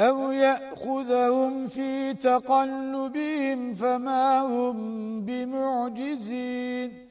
أو يأخذهم في تقلبهم فما هم بمعجزين